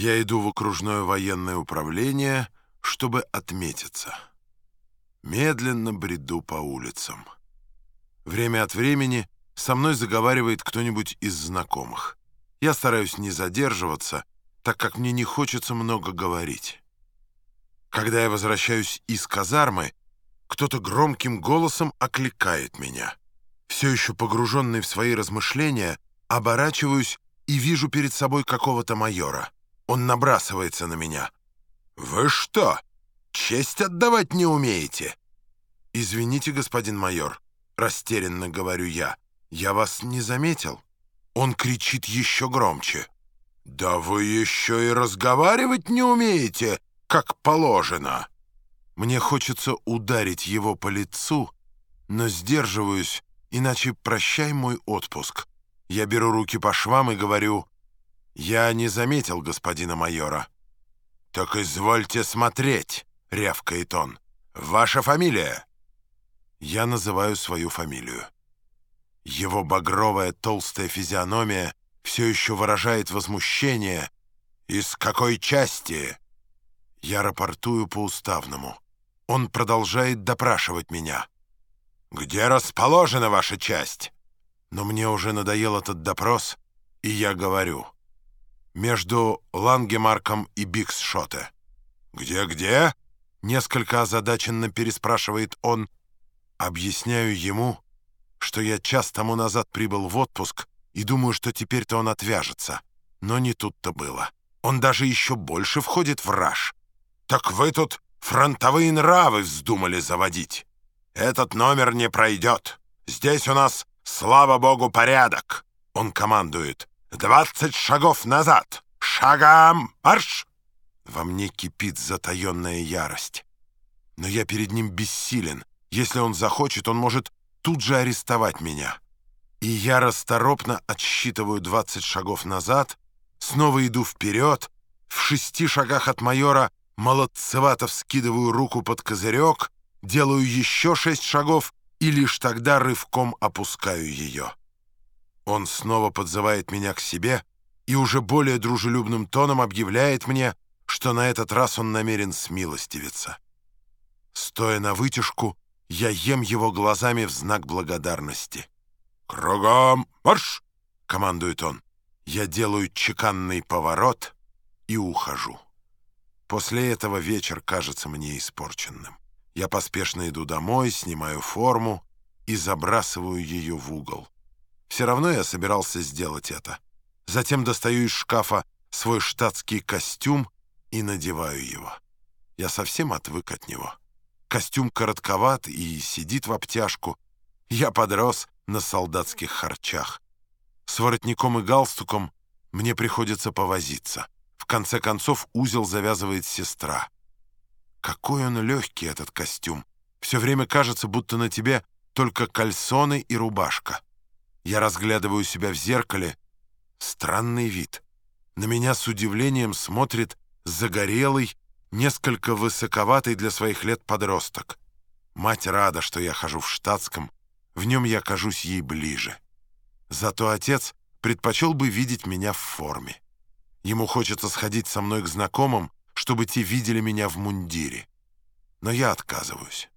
Я иду в окружное военное управление, чтобы отметиться. Медленно бреду по улицам. Время от времени со мной заговаривает кто-нибудь из знакомых. Я стараюсь не задерживаться, так как мне не хочется много говорить. Когда я возвращаюсь из казармы, кто-то громким голосом окликает меня. Все еще погруженный в свои размышления, оборачиваюсь и вижу перед собой какого-то майора. Он набрасывается на меня. «Вы что, честь отдавать не умеете?» «Извините, господин майор», — растерянно говорю я. «Я вас не заметил». Он кричит еще громче. «Да вы еще и разговаривать не умеете, как положено!» Мне хочется ударить его по лицу, но сдерживаюсь, иначе прощай мой отпуск. Я беру руки по швам и говорю, «Я не заметил господина майора». «Так извольте смотреть», — рявкает он. «Ваша фамилия?» Я называю свою фамилию. Его багровая толстая физиономия все еще выражает возмущение. «Из какой части?» Я рапортую по уставному. Он продолжает допрашивать меня. «Где расположена ваша часть?» Но мне уже надоел этот допрос, и я говорю. «Между Лангемарком и Биксшоте». «Где-где?» Несколько озадаченно переспрашивает он. Объясняю ему, что я час тому назад прибыл в отпуск и думаю, что теперь-то он отвяжется. Но не тут-то было. Он даже еще больше входит в раж. «Так вы тут фронтовые нравы вздумали заводить. Этот номер не пройдет. Здесь у нас, слава богу, порядок». Он командует. «Двадцать шагов назад! Шагом марш!» Во мне кипит затаенная ярость. Но я перед ним бессилен. Если он захочет, он может тут же арестовать меня. И я расторопно отсчитываю 20 шагов назад, снова иду вперед, в шести шагах от майора молодцевато вскидываю руку под козырек, делаю еще шесть шагов и лишь тогда рывком опускаю ее. Он снова подзывает меня к себе и уже более дружелюбным тоном объявляет мне, что на этот раз он намерен смилостивиться. Стоя на вытяжку, я ем его глазами в знак благодарности. «Кругом марш!» — командует он. Я делаю чеканный поворот и ухожу. После этого вечер кажется мне испорченным. Я поспешно иду домой, снимаю форму и забрасываю ее в угол. Все равно я собирался сделать это. Затем достаю из шкафа свой штатский костюм и надеваю его. Я совсем отвык от него. Костюм коротковат и сидит в обтяжку. Я подрос на солдатских харчах. С воротником и галстуком мне приходится повозиться. В конце концов узел завязывает сестра. Какой он легкий, этот костюм. Все время кажется, будто на тебе только кальсоны и рубашка. Я разглядываю себя в зеркале. Странный вид. На меня с удивлением смотрит загорелый, несколько высоковатый для своих лет подросток. Мать рада, что я хожу в штатском, в нем я кажусь ей ближе. Зато отец предпочел бы видеть меня в форме. Ему хочется сходить со мной к знакомым, чтобы те видели меня в мундире. Но я отказываюсь.